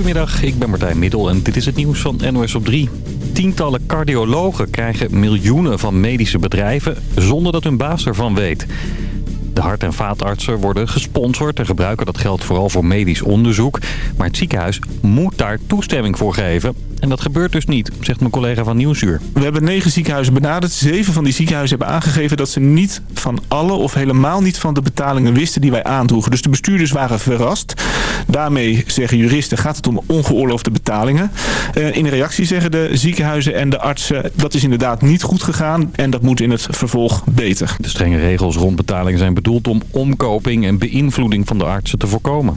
Goedemiddag, ik ben Martijn Middel en dit is het nieuws van NOS op 3. Tientallen cardiologen krijgen miljoenen van medische bedrijven zonder dat hun baas ervan weet. De hart- en vaatartsen worden gesponsord en gebruiken dat geld vooral voor medisch onderzoek. Maar het ziekenhuis moet daar toestemming voor geven. En dat gebeurt dus niet, zegt mijn collega van Nieuwsuur. We hebben negen ziekenhuizen benaderd. Zeven van die ziekenhuizen hebben aangegeven dat ze niet van alle of helemaal niet van de betalingen wisten die wij aandroegen. Dus de bestuurders waren verrast. Daarmee zeggen juristen gaat het om ongeoorloofde betalingen. Uh, in reactie zeggen de ziekenhuizen en de artsen dat is inderdaad niet goed gegaan en dat moet in het vervolg beter. De strenge regels rond betalingen zijn bedoeld om omkoping en beïnvloeding van de artsen te voorkomen.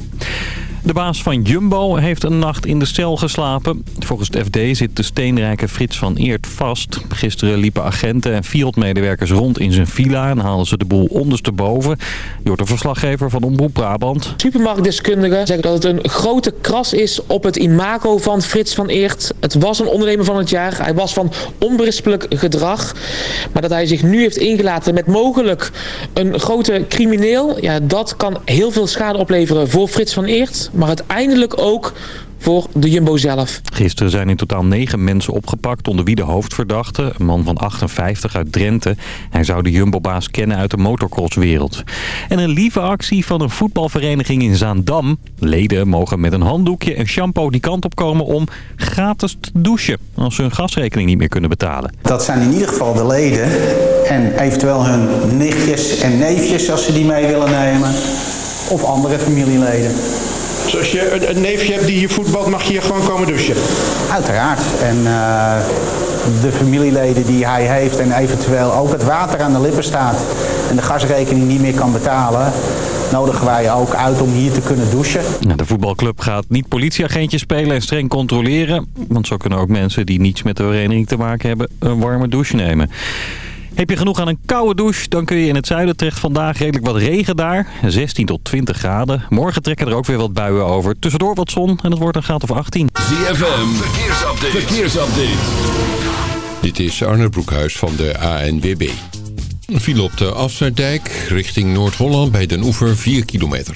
De baas van Jumbo heeft een nacht in de cel geslapen. Volgens het FD zit de steenrijke Frits van Eert vast. Gisteren liepen agenten en Fiat-medewerkers rond in zijn villa... en haalden ze de boel ondersteboven. Hoort de verslaggever van Omroep Brabant. Supermarktdeskundigen zeggen dat het een grote kras is op het imago van Frits van Eert. Het was een ondernemer van het jaar. Hij was van onberispelijk gedrag. Maar dat hij zich nu heeft ingelaten met mogelijk een grote crimineel... Ja, dat kan heel veel schade opleveren voor Frits van Eert maar uiteindelijk ook voor de Jumbo zelf. Gisteren zijn in totaal negen mensen opgepakt, onder wie de hoofdverdachte, een man van 58 uit Drenthe. Hij zou de Jumbo-baas kennen uit de motocrosswereld. En een lieve actie van een voetbalvereniging in Zaandam. Leden mogen met een handdoekje en shampoo die kant op komen om gratis te douchen, als ze hun gasrekening niet meer kunnen betalen. Dat zijn in ieder geval de leden en eventueel hun nichtjes en neefjes als ze die mee willen nemen, of andere familieleden. Dus als je een neefje hebt die hier voetbalt, mag je hier gewoon komen douchen? Uiteraard. En uh, de familieleden die hij heeft en eventueel ook het water aan de lippen staat en de gasrekening niet meer kan betalen, nodigen wij ook uit om hier te kunnen douchen. De voetbalclub gaat niet politieagentjes spelen en streng controleren. Want zo kunnen ook mensen die niets met de vereniging te maken hebben een warme douche nemen. Heb je genoeg aan een koude douche, dan kun je in het zuiden terecht vandaag redelijk wat regen daar. 16 tot 20 graden. Morgen trekken er ook weer wat buien over. Tussendoor wat zon en het wordt een graad of 18. ZFM, verkeersupdate. verkeersupdate. Dit is Arne Broekhuis van de ANWB. Een file op de Afsluitdijk richting Noord-Holland bij Den Oever 4 kilometer.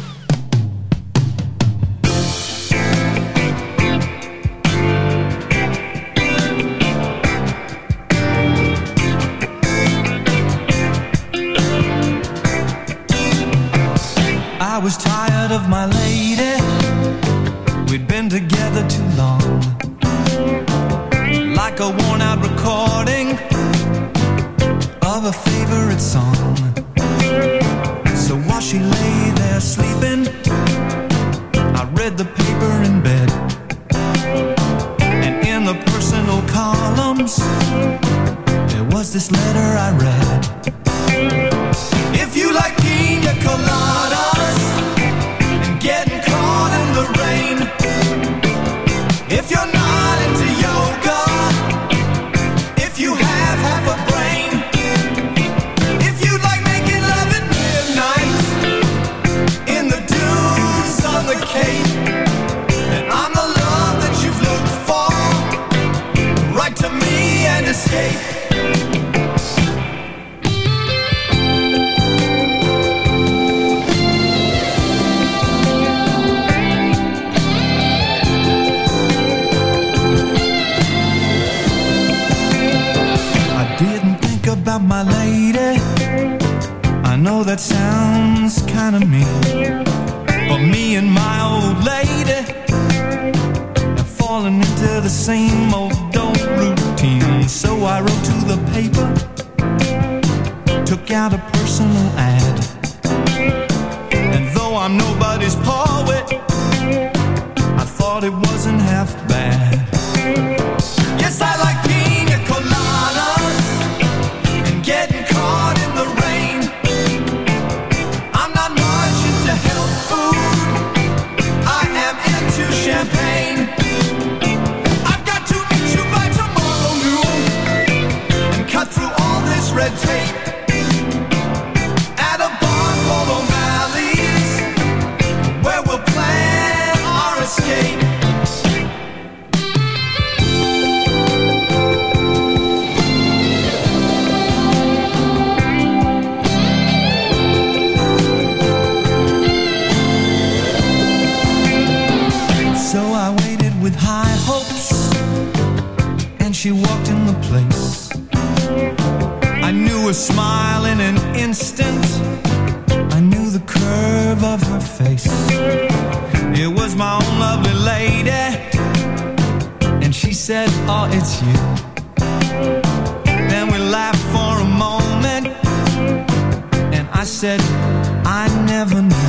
Tired of my lady. We'd been together too long. Like a worn out recording Of a favorite song. So while she lay there sleeping I read the paper in bed. And in the personal columns There was this letter I read. If you like pina coladas said, I never knew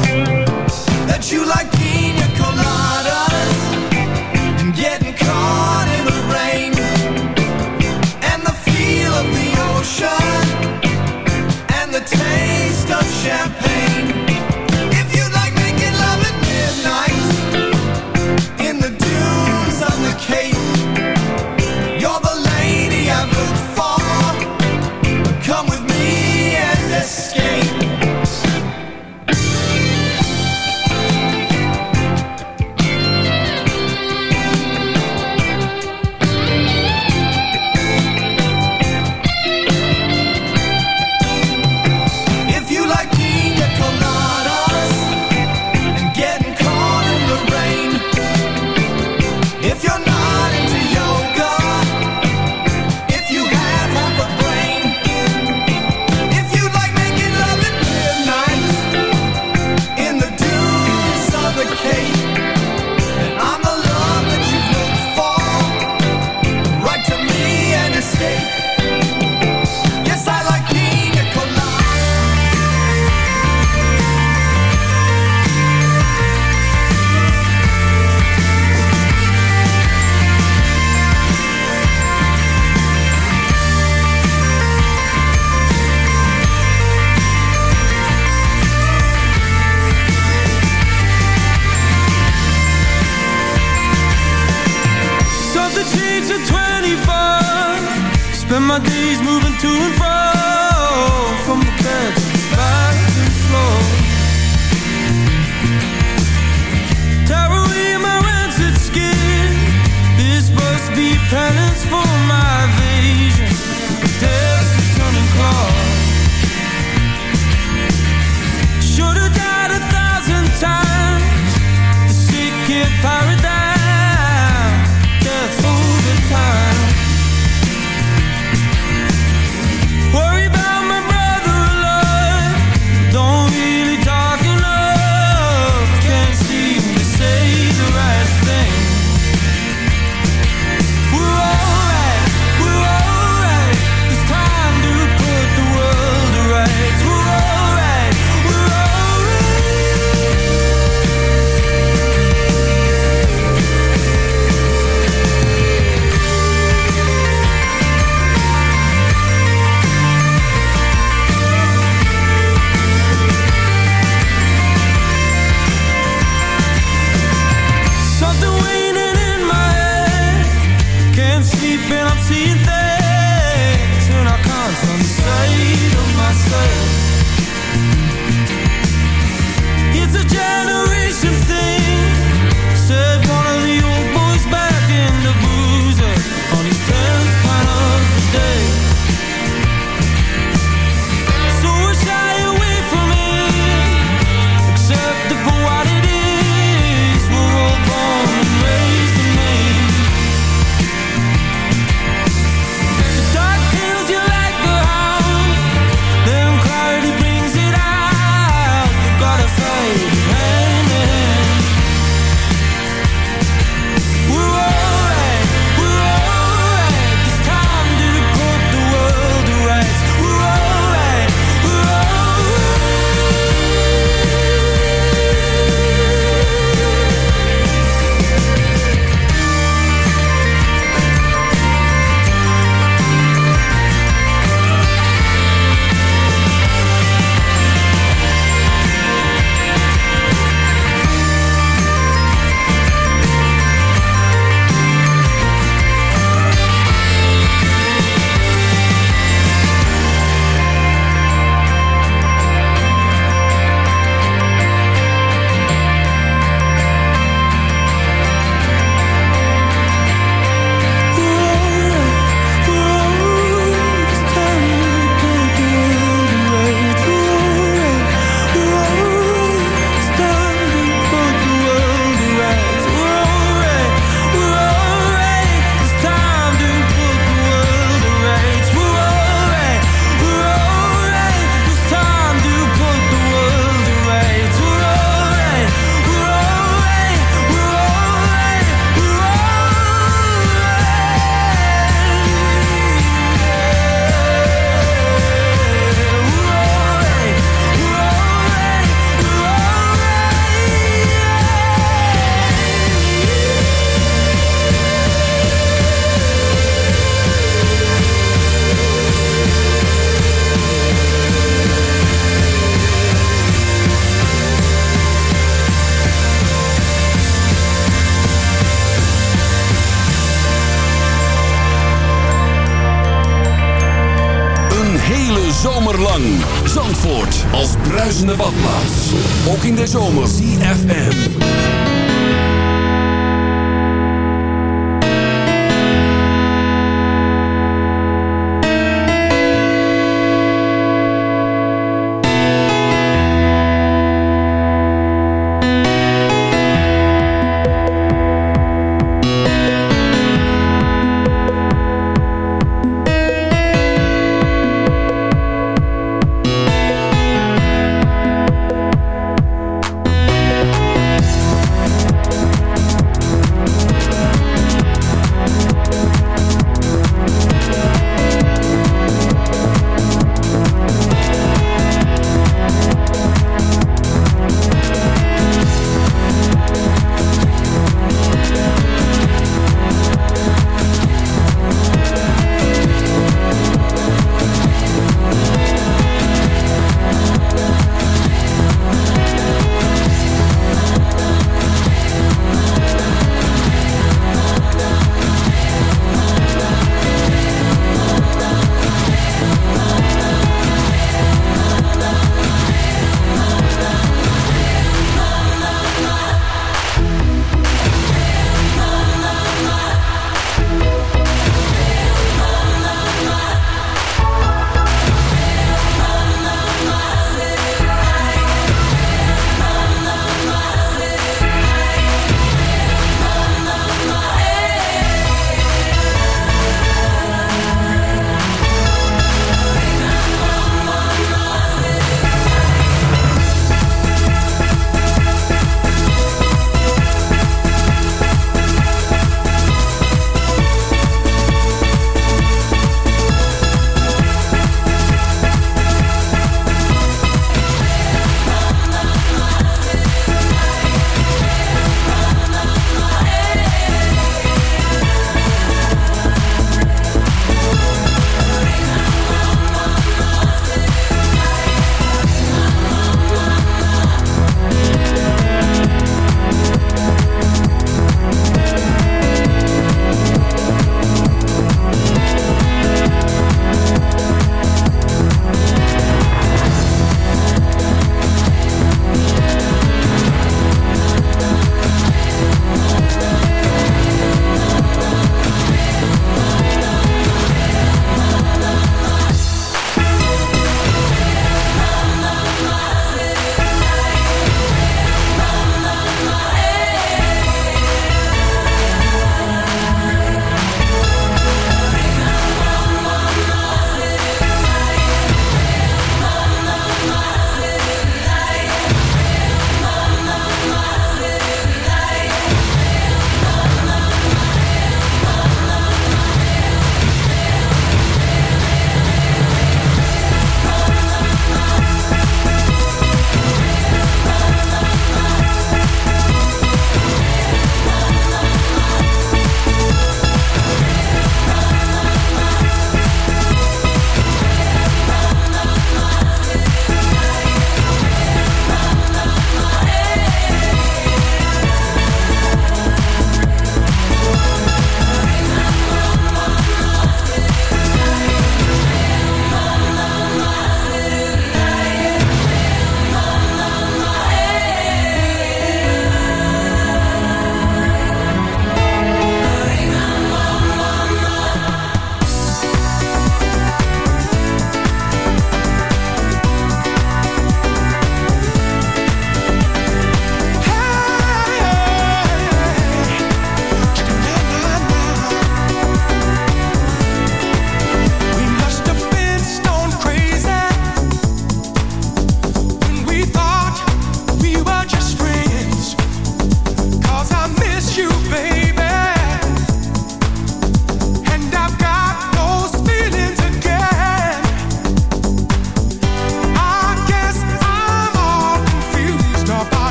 ZFM.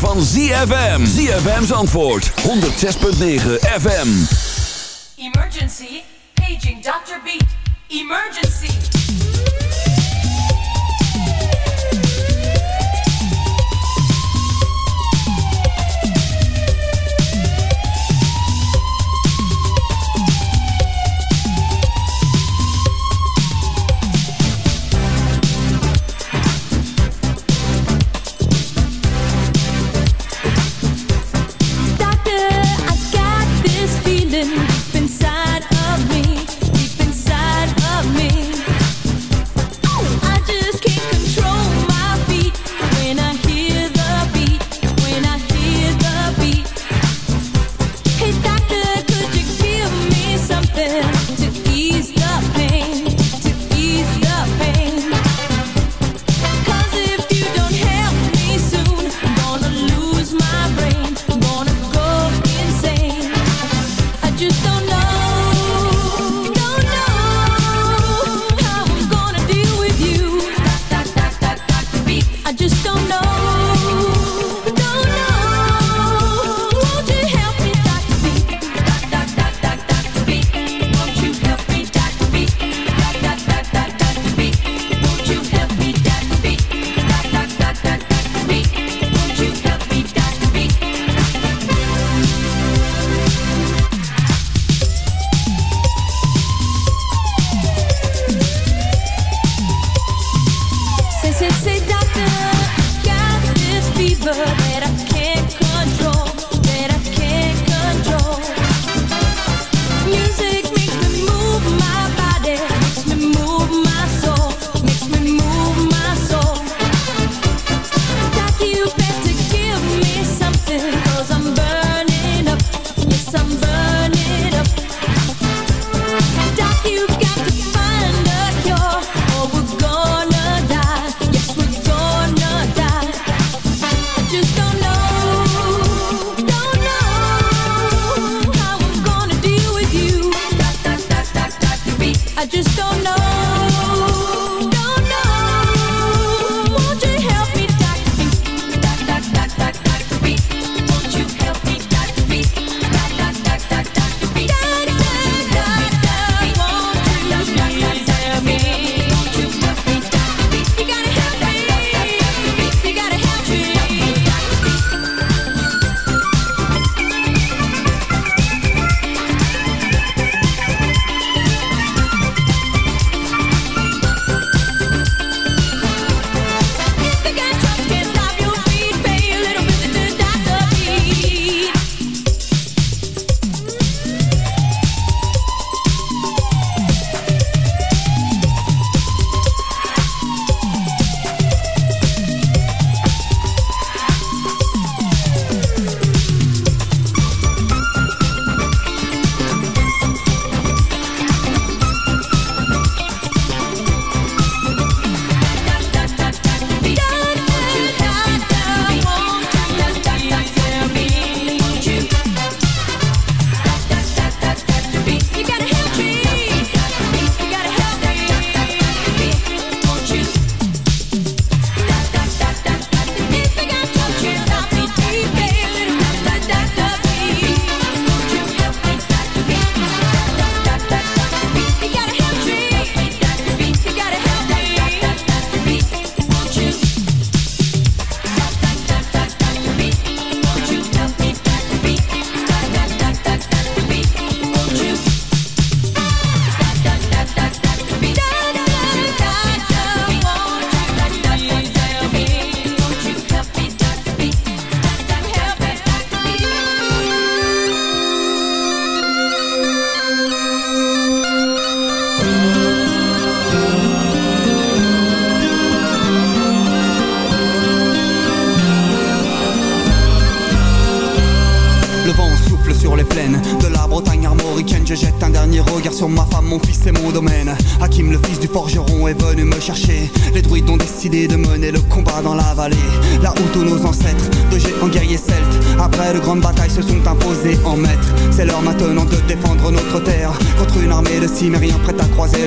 van ZFM. ZFM's antwoord. 106.9 FM. Emergency. Paging Dr. Beat. Emergency.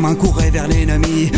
main courait vers l'ennemi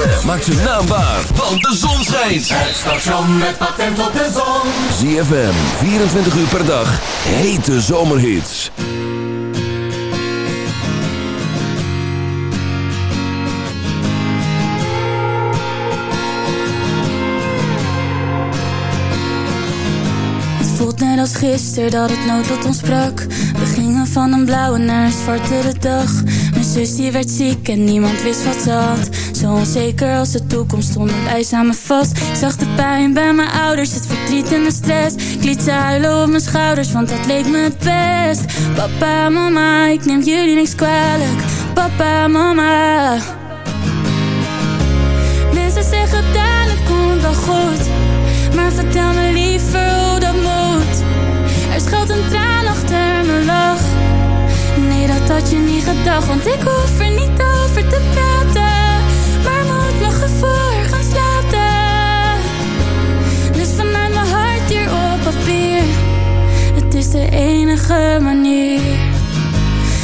ZFM. Maak zijn naam waar, want de zon schijnt. Het station met patent op de zon. ZFM, 24 uur per dag. Hete zomerhits. Het voelt net als gisteren dat het noodlot ons sprak. We gingen van een blauwe naar een zwartere dag. Zus die werd ziek en niemand wist wat ze had. Zo onzeker als de toekomst stonden wij samen vast. Ik zag de pijn bij mijn ouders, het verdriet en de stress. Ik liet ze op mijn schouders, want dat leek me het best. Papa, mama, ik neem jullie niks kwalijk. Papa, mama. Mensen zeggen dat het komt wel goed. Maar vertel me liever hoe dat moet. Er schuilt een traan achter mijn lach. Had je niet gedacht, want ik hoef er niet over te praten. Maar moet mijn gevoel gaan slapen. Dus vanuit mijn hart hier op papier. Het is de enige manier.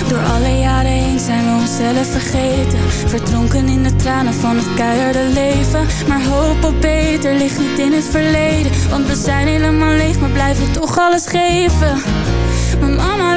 Door alle jaren heen zijn we onszelf vergeten. Verdronken in de tranen van het keiharde leven. Maar hoop op beter ligt niet in het verleden. Want we zijn helemaal leeg, maar blijven toch alles geven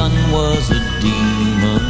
sun was a demon.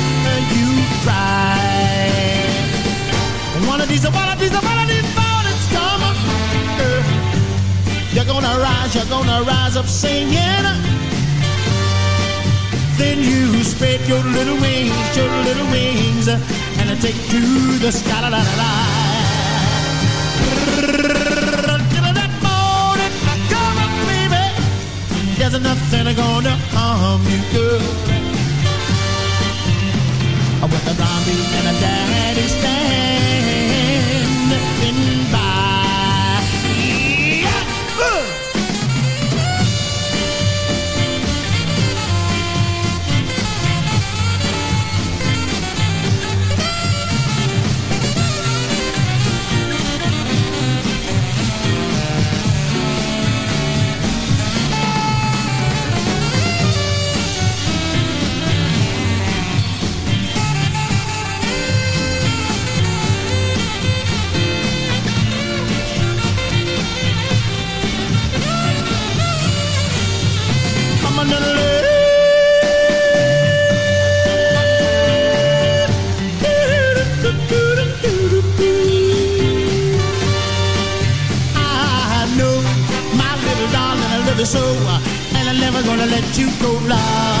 One of these, one of these, one of these mornings come. Uh, you're gonna rise, you're gonna rise up singing. Then you spread your little wings, your little wings, and take to the sky. La, la, la, la. That morning, come on, baby. There's nothing gonna harm you, girl. With the mommy and a daddy you go, love.